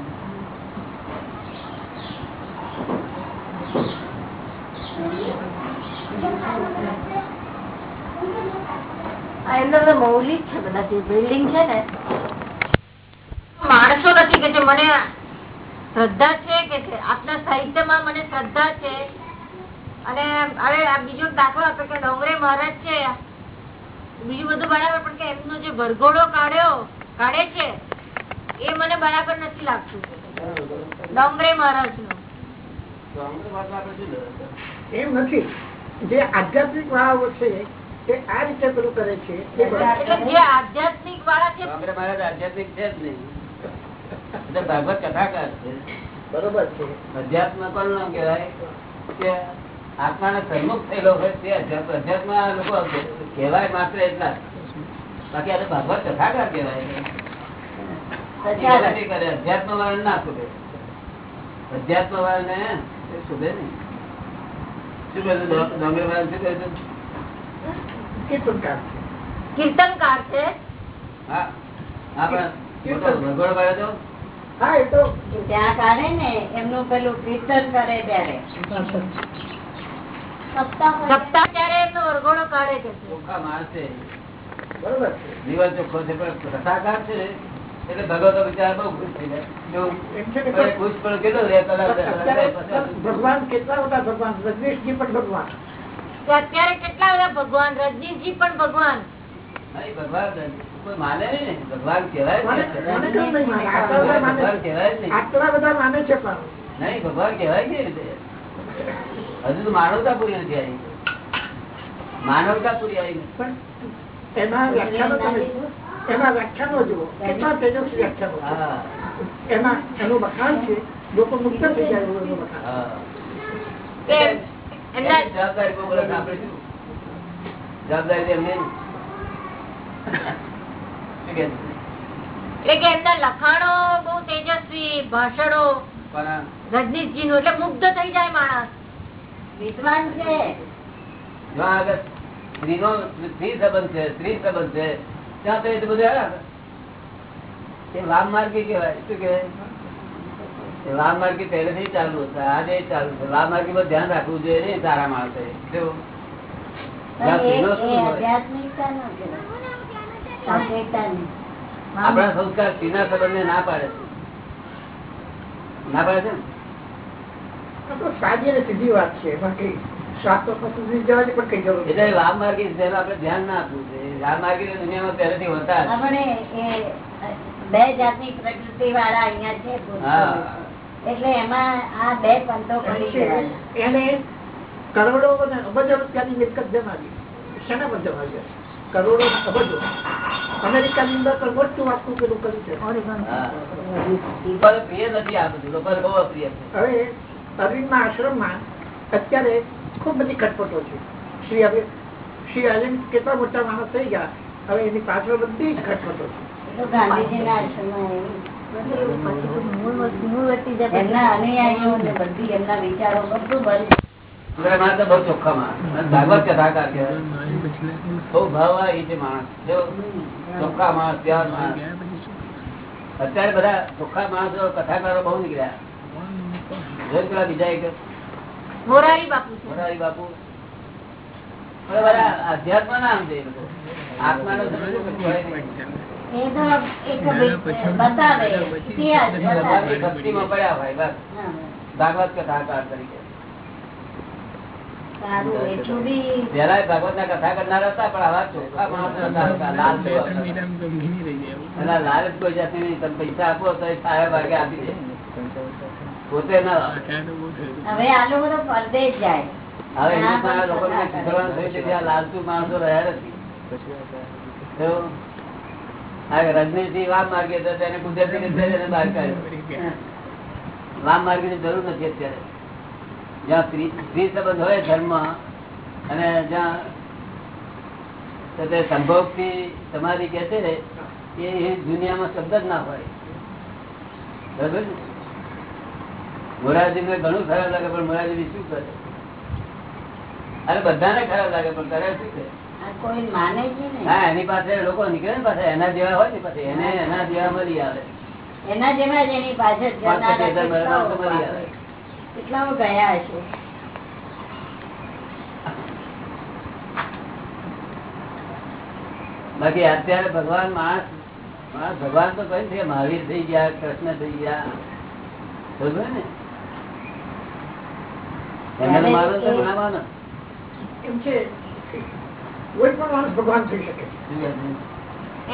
S3: મૌલિક છે બધા, જે બિલ્ડિંગ છે ને, માણસો નથી કે જે મને શ્રદ્ધા છે કે આપના સાહિત્યમાં મને શ્રદ્ધા છે. અને હવે બીજો દાખલો આપે કે ડોંગરે મહારાજ છે, બીજું બધું બરાબર, પણ કે એમનો જે ભરઘોડો કાઢ્યો, કાઢે છે, એ મને બરાબર નથી લાગતું. ડોંગરે
S1: મહારાજનું?
S8: એમ નથી. જે આધ્યાત્મિક વાળાઓ છે તે આ રીતે પેલું કરે છે? એ બરાબર.
S3: એટલે જે આધ્યાત્મિક વાળા છે
S1: મહારાજ આધ્યાત્મિક છે જ નહીં. ભાગવત કથાકાર છે.
S8: બરોબર છે.
S1: અધ્યાત્મ કોણ નામ કહેવાય? કે આત્માને સન્મુખ થયેલો હોય તે અધ્યાત્મ લોકો કહેવાય માત્ર એટલા બાકી આ તો ભાગવત કથાકાર કહેવાય. કરે. અધ્યાત્મ વાળા ના શુભે. અધ્યાત્મ વાળાને એ સુધે નહીં. શું કહ્યું ડોંગર વાળા શું
S8: કહે છે?
S3: કીર્તનકાર છે.
S1: હા હા
S8: એ તો
S9: ત્યાં કાઢે ને એમનું પેલું કીર્તન કરે ત્યારે.
S3: સપ્તાહ ત્યારે એમનો વરઘોડો કાઢે છે?
S1: ચોખ્ખા માણસ. છે.
S8: બરોબર
S1: ચોખ્ખો છે પણ કથાકાર છે. એટલે ભગવતો વિચાર બહુ ખુશ થઈ જાય. ખુશ પણ કેટલો
S8: ભગવાન કેટલા બધા ભગવાન રજનીશજી પણ ભગવાન.
S3: કે અત્યારે કેટલા બધા ભગવાન રજનીશજી પણ ભગવાન.
S1: નહીં, ભગવાન કોઈ માને નહીં ને. ભગવાન કહેવાય જ
S8: મને
S1: નહીં.
S8: મને કેમ નહીં માને? આટલા બધા માને
S1: ભગવાન
S8: છે.
S1: કહેવાય જ નહીં.
S8: આટલા બધા માને છે પણ.
S1: નહીં ભગવાન કહેવાય કેવી રીતે? હજુ તો માનવતા પૂરી નથી આવી. માનવતા પૂરી આવી
S8: પણ એના વ્યાખ્યાનો તમે વ્યાખ્યાનો જુઓ.
S1: હા.
S8: એના એનું વખાણ છે. લોકો મુક્ત થઈ જાય એનું વખાણ
S1: જવાબદારી એમની
S3: એમના લખાણો બહુ તેજસ્વી ભાષણો. રજનીશજી નું એટલે મુગ્ધ થઈ જાય માણસ.
S9: વિદ્વાન છે.
S1: સ્ત્રી નો સ્ત્રી સંબંધ છે સ્ત્રી સંબંધ છે ત્યાં તો એ બધું વામ માર્ગી કહેવાય. શું કહેવાય એ વામ માર્ગી પહેલેથી ચાલુ છે. આજે ચાલુ છે. વામ માર્ગી પર ધ્યાન રાખવું જોઈએ ને સારા માણસે. આપણા સંસ્કાર સ્ત્રીના સંબંધને ના પાડે છે. ના પાડે છે
S8: તો સીધી વાત છે.
S9: બે જાતની પ્રકૃતિ વાળા અહિયાં છે. એટલે એમાં આ બે પંથો
S8: એમ
S9: પડી
S8: છે,
S9: ગયા.
S8: એને કરોડો અબજો રૂપિયાની મિલકત જમાવી શેના પર જમાવી કરોડો અબજો. અમેરિકાની અંદર મોટું વાતનું પેલું કર્યું છે?
S1: હા. લોકોને પ્રિય નથી આ બધું લોકોને બહુ અપ્રિય છે.
S8: હવે અરવિંદના આશ્રમમાં અત્યારે ખૂબ બધી ખટપટો છે. શ્રી શ્રી અરવિંદ કેટલા મોટા માણસ થઈ ગયા? હવે એની પાછળ બધી જ ખટપટો છે
S9: ગાંધીજીના આશ્રમમાં એમના અનુયાયીઓને બધી એમના વિચારો બધું બંધ.
S1: માણસ બહુ ચોખ્ખા માણસ અને ભાગવત કથાકાર કહેવાય બહુ ભાવ એ છે માણસ. ચોખ્ખા માણસ પ્યાર માણસ. અત્યારે બધા ચોખ્ખા માણસો કથાકારો બહુ નીકળ્યા. પેલા બીજા એક.
S3: મોરારી બાપુ
S1: મોરારી બાપુ. હવે બધા અધ્યાત્મ ના આમ છે લોકો. આત્માનો ભાગવત કથાકાર તરીકે.
S9: સારું એટલું બી
S1: પેલા ભાગવત ના કથા કરનાર હતા પણ આવા ચોખ્ખા લાલચુ કોઈ જાતની નહીં. તમે પૈસા આપો તો સારા ભાગે આપી દે. પોતે ના
S9: હવે આ લોકો પરદેશ જાય.
S1: હવે માણસો રહ્યા નથી. રજનીશજી વામ માર્ગે હતો તેને કુદરતી રીતે બહાર કાઢ્યો. વામ માર્ગે જરૂર નથી અત્યારે. જ્યાં સ્ત્રી સંબંધ હોય ધર્મ, અને જ્યાં સંભોગથી સમાધિ કે છે એ દુનિયામાં શબ્દ જ ના હોય. બરોબર મોરારજી ઘણું ખરાબ લાગે, પણ મોરારજી શું કરે? અરે બધાને ખરાબ લાગે, પણ કરે શું છે
S9: આ કોઈ માને જ નહીં. ને
S1: હા એની પાસે લોકો નીકળે ને પાસે એના જેવા હોય ને પછી એને એના જેવા મળી આવે.
S9: એના જેવા જ એની પાછળ
S1: પાંચ
S9: જનારા
S1: પચીસ હજાર
S9: કેટલાઓ
S1: મળી મળી આવે.
S9: કેટલાઓ ગયા હશે?
S1: બાકી અત્યારે ભગવાન માણસ માણસ ભગવાન તો કઈ છે મહાવીર થઈ ગયા કૃષ્ણ થઈ ગયા. બરોબર ને? એમને માનો તો ના માનો.
S8: એમ છે કોઈ પણ માણસ ભગવાન થઈ શકે છે?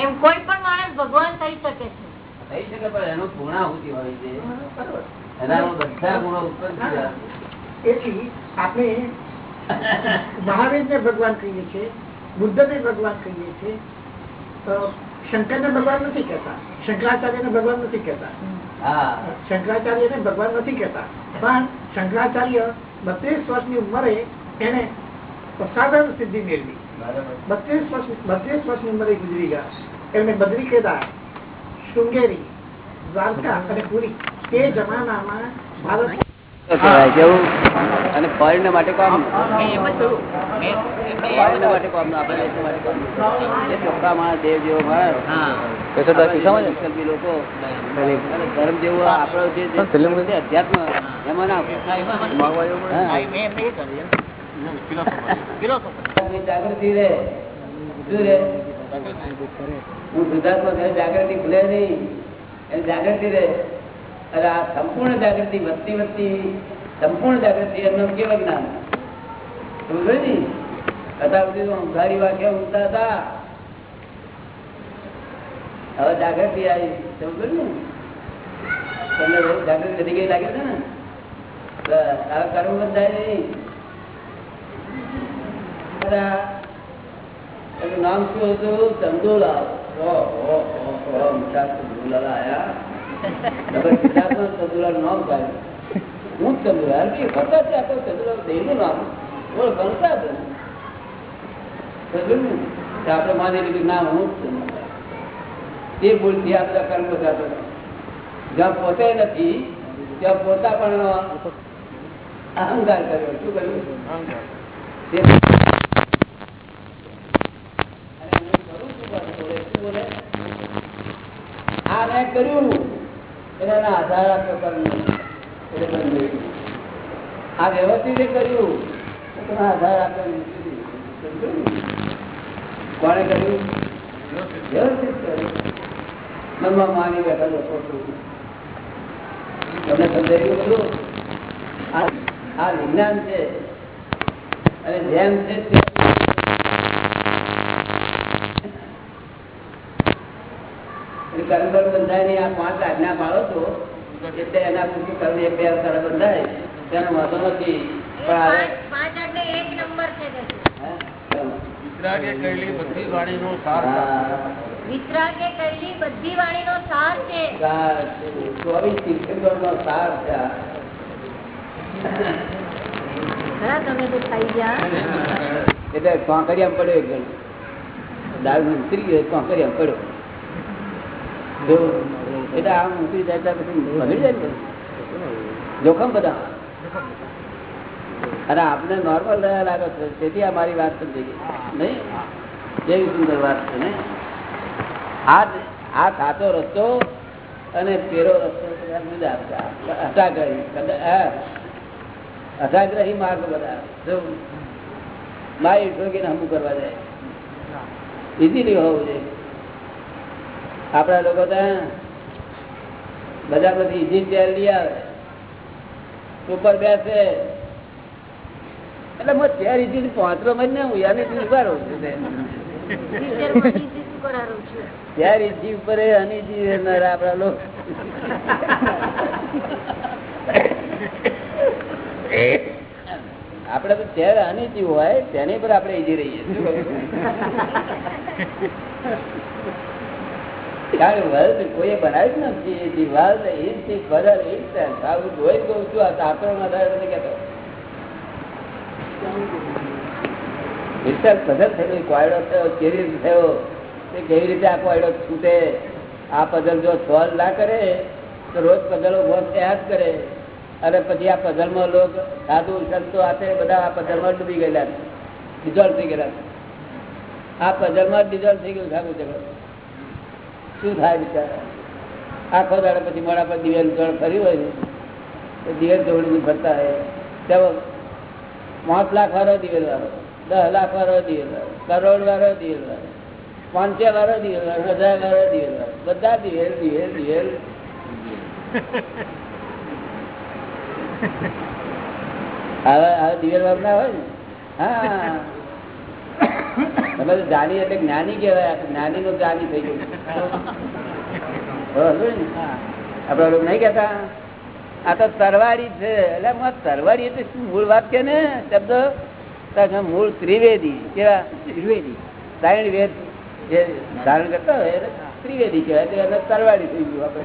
S3: એમ કોઈ પણ માણસ ભગવાન થઈ શકે છે.
S1: થઈ શકે પણ એનો પૂર્ણાહુતિ હોય છે. એના બધા ગુણો ઉત્પન્ન
S8: એથી આપણે મહાવીર ને ભગવાન કહીએ છીએ બુદ્ધને ભગવાન કહીએ છીએ તો શંકરને ભગવાન નથી કહેતા. શંકરાચાર્યને ભગવાન નથી કહેતા.
S1: શંકરાચાર્ય
S8: ને ભગવાન નથી કેતા પણ શંકરાચાર્ય બત્રીસ વર્ષની ઉંમરે એને અસાધારણ સિદ્ધિ મેળવી. બત્રીસ વર્ષ બત્રીસ વર્ષની ઉંમરે ગુજરી ગયા. એમને બદ્રી કેદાર શૃંગેરી દ્વારકા અને પુરી તે જમાનામાં ભારત
S1: અને ફોરેન માટે કામ? ફોરેન માટે કામ આપણે માટે કામ એ દેવ જેવો માણસ લોકો. ધર્મ જેવો આપણો જે જે અધ્યાત્મ એમાં ના. જાગૃતિ રે. શું રે. હું શુદ્ધાત્મા જાગૃતિ ખુલે નહીં. એની જાગૃતિ રે. અરે આ સંપૂર્ણ જાગૃતિ વધતી વધતી સંપૂર્ણ જાગૃતિ એમનું કેવું જ્ઞાન? સમજો ને અત્યાર સુધી તો વાક્ય ઊંઘતા હતા. હવે જાગૃતિ આવી. સમજો ને તમને જાગૃતિ વધી ગઈ લાગે છે ને? હવે કર્મ બંધાય નહીં. બધા એનું નામ શું હતું? ચંદુલાલ. ચંદુલાલ ચંદુલાલ નામ કાઢ્યું હું ચંદુલાલ. ખબર છે આખો ચંદુલાલ દેવનું નામ બોલ ગણતા હતું આપણે માની લીધું ના, હું જ છું તે ભૂલથી આ બધા કર્મ થતા. જ્યાં પોતે નથી, ત્યાં પોતા પણ અહંકાર કર્યો. શું કર્યું? તે- આ કર્યું વ્યવસ્થિત કર્યું મનમાં માની બેઠા લોકો. તમને સમજાઈ બધું આ વિજ્ઞાન છે અને જેમ છે તે એટલે કર્મ બળ બંધાય નહીં આ પાંચ આજ્ઞા પાડો છો એટલે એના પૂરતું કર્મ એક બે અવતાર બંધાય તેનો વાંધો નથી. પણ હવે
S3: પાંચ પાંચ આજ્ઞા એક નંબર છે કે છે.
S1: હે?
S2: વિતરાગે કરેલી બધી વાણીનો સાર
S3: છે.
S1: એટલે કોંકરિયામાં પડ્યો એક જણ દારૂ ઉતરી ગયો, કોંકરિયામાં પડ્યો. એટલે આમ ઉતરી જાય પછી જાય જોખમ બધા. અને આપને નોર્મલ રહ્યા લાગે છે. તેથી આ મારી વાત સમજી ગઈ. નહીં? કેવી સુંદર વાત છે ને આ આ સાચો રસ્તો અને પેલો રસ્તો બધા જુદા કદાચ માર્ગ બધા. જો મારી હમું કરવા જાય. ઇઝીલી હોવું જોઈએ. આપણા લોકો ત્યાં બધા બધી ઇઝી ચેર લઈ આવે, ઉપર બેસે. એટલે હું ચેર ઇઝી માં જ ને હું યાની થી ઊભા રહું છું. તે. ચેર ઉપર અનિજી રહેનારા લોકો. આપડે તો ચેર અનઇઝી હોય, તેની પર આપણે ઈજી રહીએ થયો, કેવી રીતે કેવી રીતે આ કોયડો છૂટે? આ પઝલ જો સોલ્વ ના કરે, તો રોજ પઝલો બહુ યાદ કરે. અને પછી આ પઝલમાં લોક, સાધુ, સંતો હાથે બધા આ પઝલમાં ડૂબી ગયેલા ડિઝોલ્વ થઈ ગયેલા આ પઝલમાં ડિઝોલ્વ થઈ ગયું સાધુ ઝઘડો શું થાય બિચારા? આખો દાડો પછી મોડા પર દિવેલ જળ ફર્યું હોય ને તો દિવેલ દોડીને ફરતા હોય ત્યાં પાંચ લાખ વાળો દિવેલ વાળો, દસ લાખ વાળો દિવેલ વાળો, કરોડ વાળો દિવેલ વાળો પાંચસો વાળો દિવેલ વાળો, હજાર વાળો દિવેલ વાળો, બધા દિવેલ દિવેલ દિવેલ. હવે હવે દિવેલ વાળો ના હોય ને? હા તમે જાની એટલે જ્ઞાની કહેવાય જ્ઞાની નું જ્ઞાની થઈ ગયું. આપડે લોકો નહીં કેતા આ તો તરવાડી છે. એટલે તરવાડી એટલે શું મૂળ વાત કે ને? શબ્દ? મૂળ ત્રિવેદી કેવા? ત્રિવેદી. ત્રણ વેદ જે ધારણ કરતા હોય ત્રિવેદી કહેવાય. એટલે તરવાડી થઈ ગયું આપણે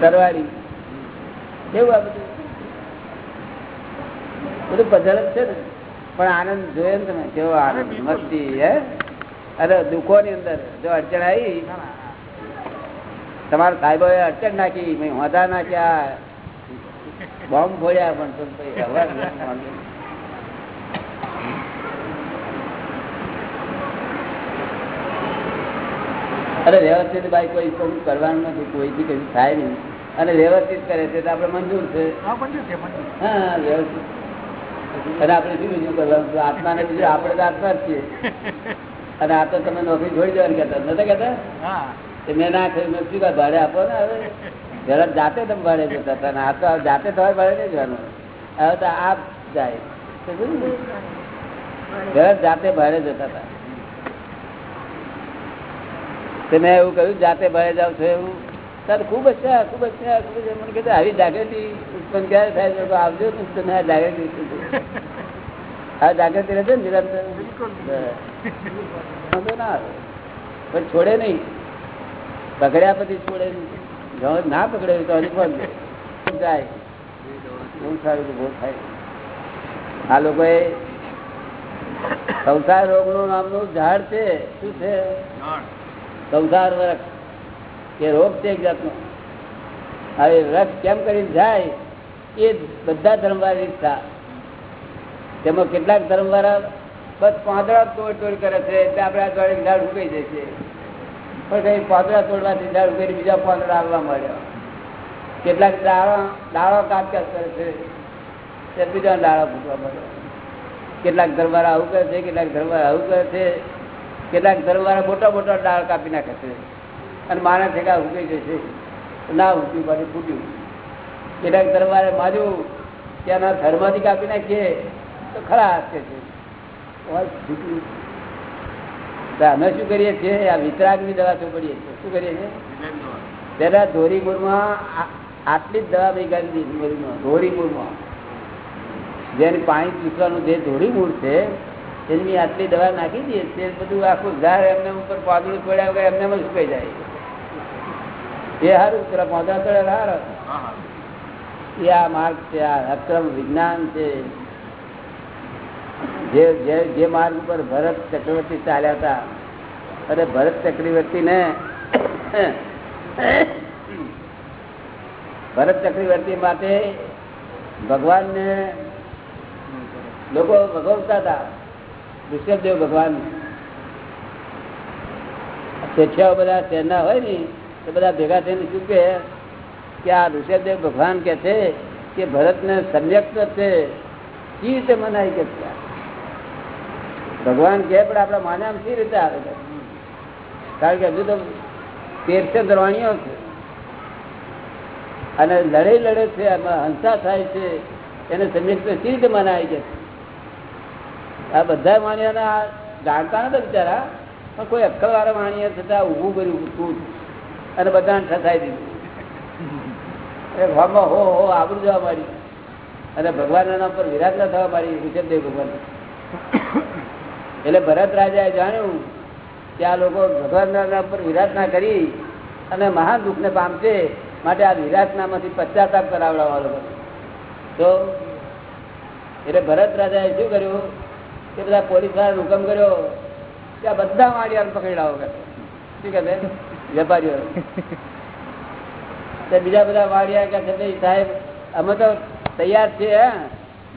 S1: તરવાડી કેવું આ બધું? બધું પધલ છે ને. પણ આનંદ જોયો ને તમે? કેવો આનંદ? મસ્તી હે? અરે દુઃખો ની અંદર જો અડચણ આવી તમારા સાહેબો અડચણ નાખી મેં હોદા નાખ્યા. બોમ્બ ફોડ્યા પણ. અવાજ ના માંગે. અરે વ્યવસ્થિત ભાઈ કોઈ કોઈ કરવાનું નથી કોઈથી કશું થાય નહીં. અને વ્યવસ્થિત કરે છે તો આપણે મંજૂર છે. હા વ્યવસ્થિત. અને આપણે શું બીજું કરવાનું? આત્મા ને બીજું આપણે તો આત્મા જ છીએ. અને આ તો તમે નોકરી છોડી દેવાની કહેતા નતા કહેતા? મેં ના કહ્યું મેં શું ભાડે આપો ને હવે. જરા જાતે તમે ભાડે જતા હતા આ તો જાતે તમારે ભાડે નહીં જવાનું. હવે તો આપ જાય. જરા જાતે ભાડે જતા હતા. મેં એવું કહ્યું જાતે ભાડે જાવ છો એવું. સર ખૂબ અચ્છા ખૂબ અચ્છા ખૂબ જ મને કીધું આવી જાગૃતિ ઉત્પન્ન ક્યારે થાય? છે? આવજો તમે આ જાગૃતિ આ જાગૃતિ રહેશે ને નિરંતર? વાંધો ના આવે. પણ છોડે નહીં. પકડ્યા પછી છોડે નહીં. ના પકડે તો હજી પણ જાય બહુ સારું બહુ થાય. આ લોકોએ સંસાર રોગનું નામનું ઝાડ છે. શું છે? સંસાર વૃક્ષ એ રોગ છે એક જાતનો. હવે વૃક્ષ કેમ કરીને જાય, એ બધા ધર્મવાળી ઈચ્છા. તેમાં કેટલાક ધર્મવાળા બસ પાંદડા તોડ તોડ કરે છે, એટલે આપણે આ જોડે ઝાડ ઉગાઈ છે. પણ કઈ પાંદડા તોડવાથી ઝાડ ઉગાઈ બીજા પાંદડા આવવા મળ્યા કેટલાક દાળો દાળો કાપકાપ કરે છે તે બીજા દાળો ફૂટવા મળ્યો કેટલાક ધર્મવાળા આવું કરે છે, કેટલાક ધર્મવાળા આવું કરે છે કેટલાક ધર્મવાળા મોટા મોટા ડાળ કાપી નાખે છે. અને માણસ ભેગા ઉગી જશે. ના ઉગ્યું પાછું ફૂટ્યું. કેટલાક ધર્મવાળા માર્યું ત્યાંના ધર્મથી કાપી નાખીએ તો ખરા હાથે છે. અમે શું કરીએ છીએ? આ વિતરાગની દવા ચોપડીએ છીએ. શું કરીએ છીએ? પેલા ધોરીપુરમાં આટલી જ દવા ગાળી દીધી ધોરીપુરમાં. જેની પાણી પીસવાનું જે ધોરી મૂળ છે એની આટલી દવા નાખી દઈએ તે બધું આખું ઝાર એમને ઉપર પાંદડું પડ્યા વગર એમને એમ જ સુકાઈ જાય. એ સારું પેલા પાંદડા છોડ્યા સારા એ આ માર્ગ છે આ અક્રમ વિજ્ઞાન છે. જે જે જે માર્ગ ઉપર ભરત ચક્રવર્તી ચાલ્યા હતા અને ભરત ચક્રવર્તી ને ભરત ચક્રવર્તી માટે ભગવાનને લોકો ભગવતા હતા. ઋષભદેવ ભગવાન. શેઠિયાઓ બધા શહેરના હોય ને તો બધા ભેગા થઈને શું કહે? કે આ ઋષભદેવ ભગવાન કે છે કે ભરતને સમ્યક્ત છે સી રીતે મનાય કે ભગવાન કે પણ આપણા માન્યા સી રીતે આવે છે? કારણ કે હજુ તો તેરસો દ્રવાણીઓ છે. અને લડે લડે છે એમાં હંસા થાય છે, એને સમ્યક્ત કી રીતે મનાય કે છે? આ બધા માણ્યાના આ જાણતા નતા બિચારા, પણ કોઈ અક્કલ વાળા માણીએ છતાં ઊભું કર્યું તું અને બધાને ઠસાઈ દીધું. એ ભાવમાં હો હો, આબરું જવા મારી અને ભગવાનના નામ પર વિરાટ ના થવા મારી ઋષભદેવ ભગવાન એટલે ભરત રાજાએ જાણ્યું કે આ લોકો ભગવાનના નામ પર વિરાટના કરી અને મહાન દુઃખને પામશે માટે આ વિરાટનામાંથી પશ્ચાતાપ કરાવડાવવા લોકો તો એટલે ભરત રાજાએ શું કર્યું? કે બધા પોલીસવાળા હુકમ કર્યો કે આ બધા માળિયાને પકડી લાવો કે શું કહે છે? વેપારીઓ તે બીજા બધા વાડિયા કે છે "નહીં સાહેબ, અમે તો તૈયાર છીએ, હે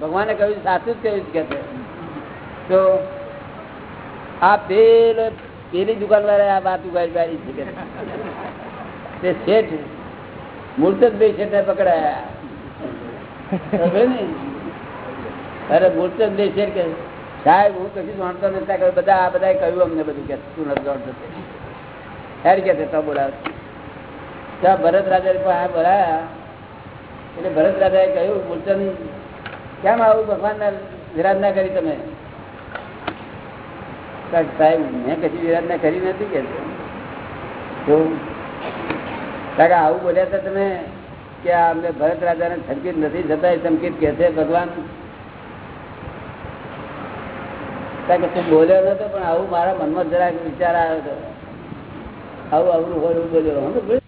S1: ભગવાને કહ્યું, સાચું જ કહ્યું છે કે છે તો આ પેલ પેલી દુકાન વાળા આ વાત ઉગાડી ગાડી છે કે છે. તે શેઠ મૂર્ત જ બે શેઠને પકડાયા ખબર ને? અરે મૂર્ત જ બે શેઠ કે સાહેબ, હું કશું જાણતો નથી બધા આ બધા કહ્યું અમને બધું કે તું નથી જાણતો. કે બોલાવ. ભરત રાજા પાસે બોલાયા? એટલે ભરત રાજાએ કહ્યું મૂર્તન કેમ આવું ભગવાનના વિરાધના કરી તમે? સાહેબ મેં કશી વિરાધના કરી નથી કે કાકા, આવું બોલ્યા હતા તમે કે આ ભરત રાજાને ધમકીત નથી જતા ધમકીત કે છે ભગવાન? કારણ કે તું બોલ્યો નતો, પણ આવું મારા મનમાં જરાક વિચાર આવ્યો હતો આવું અવરું હોય એવું બોલ્યો.